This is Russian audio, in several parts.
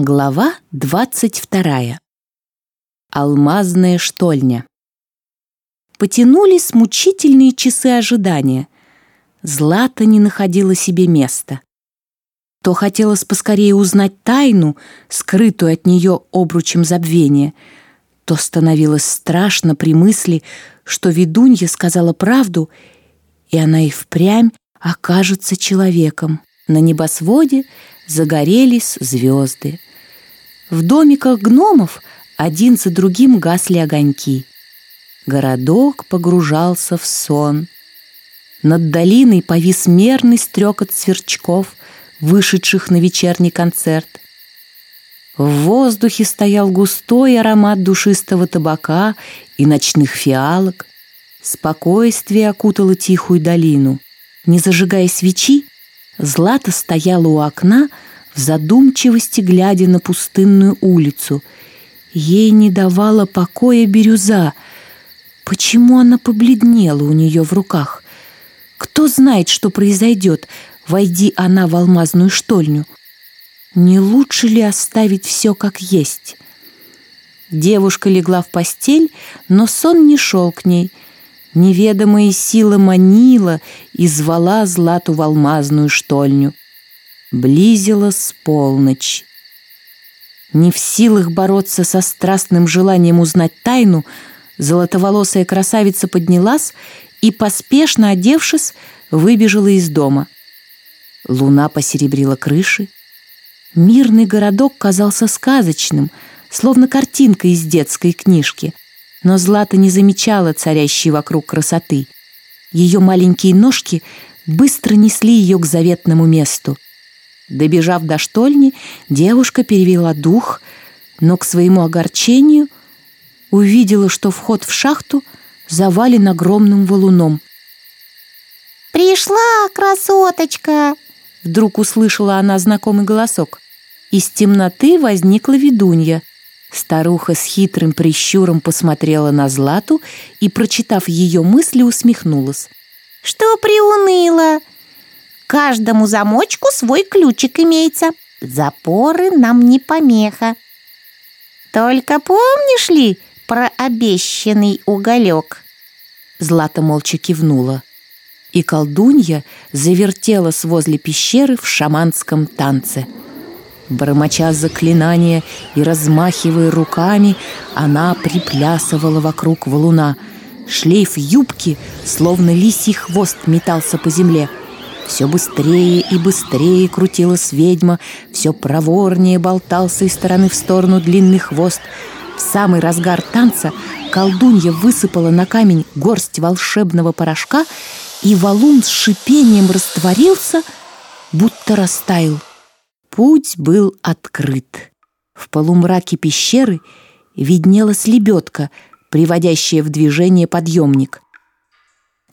Глава двадцать вторая. Алмазная штольня. Потянулись мучительные часы ожидания. Злата не находила себе места. То хотелось поскорее узнать тайну, скрытую от нее обручем забвения, то становилось страшно при мысли, что ведунья сказала правду, и она и впрямь окажется человеком. На небосводе загорелись звезды. В домиках гномов один за другим гасли огоньки. Городок погружался в сон. Над долиной повис мерный стрекот сверчков, вышедших на вечерний концерт. В воздухе стоял густой аромат душистого табака и ночных фиалок. Спокойствие окутало тихую долину. Не зажигая свечи, Злата стояла у окна, задумчивости глядя на пустынную улицу. Ей не давала покоя бирюза. Почему она побледнела у нее в руках? Кто знает, что произойдет, войди она в алмазную штольню? Не лучше ли оставить все как есть? Девушка легла в постель, но сон не шел к ней. Неведомая сила манила и звала Злату в алмазную штольню. Близилась полночь. Не в силах бороться со страстным желанием узнать тайну, золотоволосая красавица поднялась и, поспешно одевшись, выбежала из дома. Луна посеребрила крыши. Мирный городок казался сказочным, словно картинка из детской книжки. Но Злата не замечала царящей вокруг красоты. Ее маленькие ножки быстро несли ее к заветному месту — Добежав до штольни, девушка перевела дух, но к своему огорчению увидела, что вход в шахту завален огромным валуном. «Пришла, красоточка!» Вдруг услышала она знакомый голосок. Из темноты возникла ведунья. Старуха с хитрым прищуром посмотрела на Злату и, прочитав ее мысли, усмехнулась. «Что приуныла? Каждому замочку свой ключик имеется. Запоры нам не помеха. Только помнишь ли про обещанный уголек?» Злата молча кивнула. И колдунья завертелась возле пещеры в шаманском танце. Бормоча заклинания и размахивая руками, она приплясывала вокруг валуна. Шлейф юбки, словно лисий хвост, метался по земле — все быстрее и быстрее крутилась ведьма, все проворнее болтался из стороны в сторону длинный хвост. В самый разгар танца колдунья высыпала на камень горсть волшебного порошка, и валун с шипением растворился, будто растаял. Путь был открыт. В полумраке пещеры виднелась лебедка, приводящая в движение подъемник.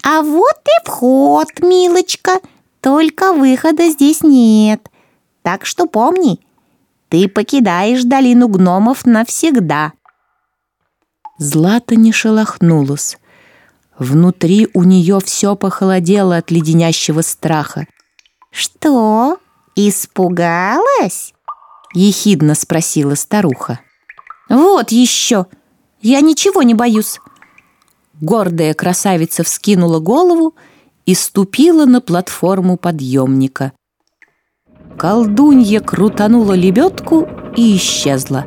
«А вот и вход, милочка!» Только выхода здесь нет. Так что помни, ты покидаешь долину гномов навсегда. Злата не шелохнулась. Внутри у нее все похолодело от леденящего страха. «Что, испугалась?» — ехидно спросила старуха. «Вот еще! Я ничего не боюсь!» Гордая красавица вскинула голову и ступила на платформу подъемника. Колдунья крутанула лебедку и исчезла.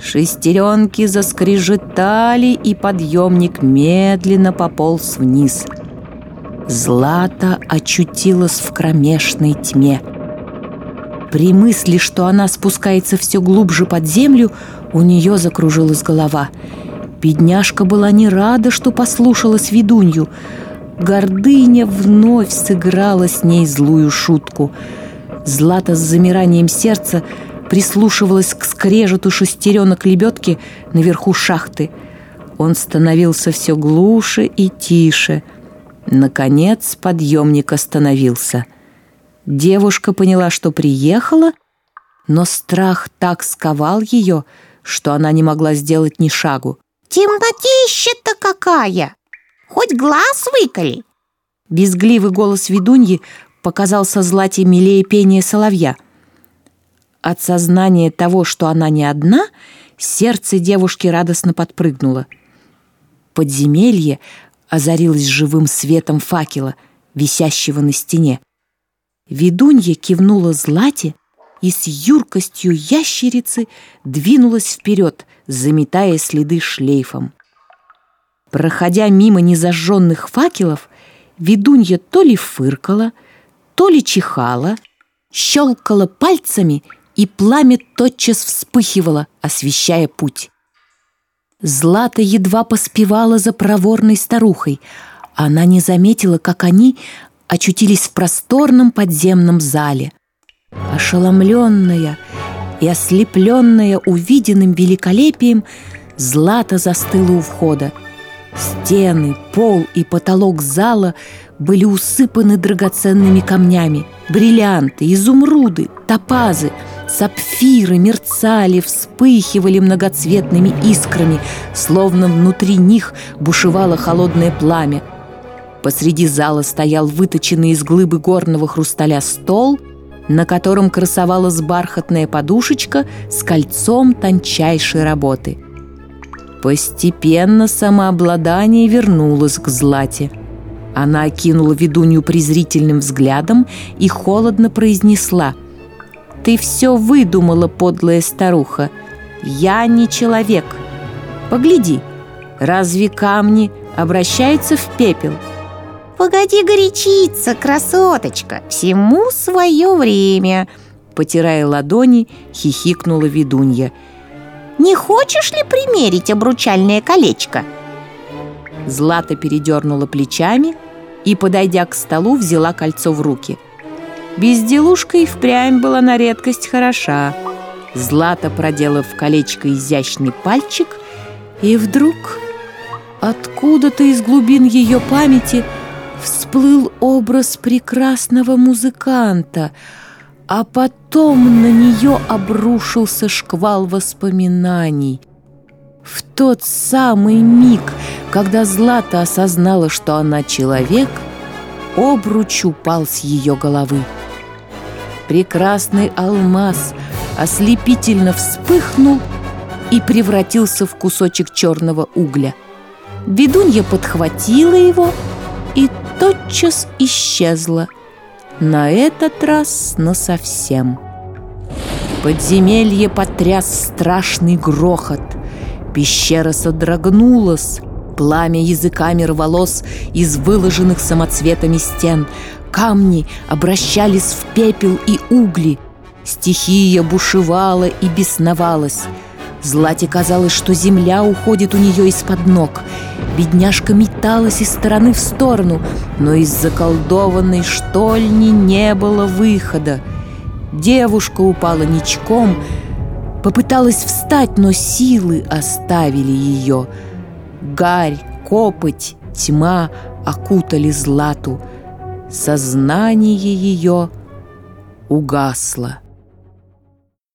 Шестеренки заскрежетали, и подъемник медленно пополз вниз. Злата очутилась в кромешной тьме. При мысли, что она спускается все глубже под землю, у нее закружилась голова. Бедняжка была не рада, что послушалась ведунью — Гордыня вновь сыграла с ней злую шутку. Злата с замиранием сердца прислушивалась к скрежету шестеренок лебедки наверху шахты. Он становился все глуше и тише. Наконец подъемник остановился. Девушка поняла, что приехала, но страх так сковал ее, что она не могла сделать ни шагу. «Темнотища-то какая!» Хоть глаз выколи!» Безгливый голос ведуньи показался Злате милее пения соловья. От сознания того, что она не одна, сердце девушки радостно подпрыгнуло. Подземелье озарилось живым светом факела, висящего на стене. Ведунья кивнула Злате и с юркостью ящерицы двинулась вперед, заметая следы шлейфом. Проходя мимо незажженных факелов, ведунья то ли фыркала, то ли чихала, щелкала пальцами, и пламя тотчас вспыхивало, освещая путь. Злата едва поспевала за проворной старухой. Она не заметила, как они очутились в просторном подземном зале. Ошеломленная и ослепленная увиденным великолепием, Злата застыла у входа. Стены, пол и потолок зала были усыпаны драгоценными камнями. Бриллианты, изумруды, топазы, сапфиры мерцали, вспыхивали многоцветными искрами, словно внутри них бушевало холодное пламя. Посреди зала стоял выточенный из глыбы горного хрусталя стол, на котором красовалась бархатная подушечка с кольцом тончайшей работы – Постепенно самообладание вернулось к Злате. Она окинула ведунью презрительным взглядом и холодно произнесла «Ты все выдумала, подлая старуха. Я не человек. Погляди, разве камни обращаются в пепел?» «Погоди горячиться, красоточка, всему свое время!» Потирая ладони, хихикнула ведунья – не хочешь ли примерить обручальное колечко?» Злата передернула плечами и, подойдя к столу, взяла кольцо в руки. Безделушка и впрямь была на редкость хороша. Злата продела в колечко изящный пальчик, и вдруг откуда-то из глубин ее памяти всплыл образ прекрасного музыканта — а потом на нее обрушился шквал воспоминаний. В тот самый миг, когда Злата осознала, что она человек, обруч упал с ее головы. Прекрасный алмаз ослепительно вспыхнул и превратился в кусочек черного угля. Ведунья подхватила его и тотчас исчезла – на этот раз насовсем. Подземелье потряс страшный грохот. Пещера содрогнулась. Пламя языками рвалось из выложенных самоцветами стен. Камни обращались в пепел и угли. Стихия бушевала и бесновалась. Злате казалось, что земля уходит у нее из-под ног. Бедняжка металась из стороны в сторону, но из заколдованной штольни не было выхода. Девушка упала ничком, попыталась встать, но силы оставили ее. Гарь, копоть, тьма окутали Злату. Сознание ее угасло.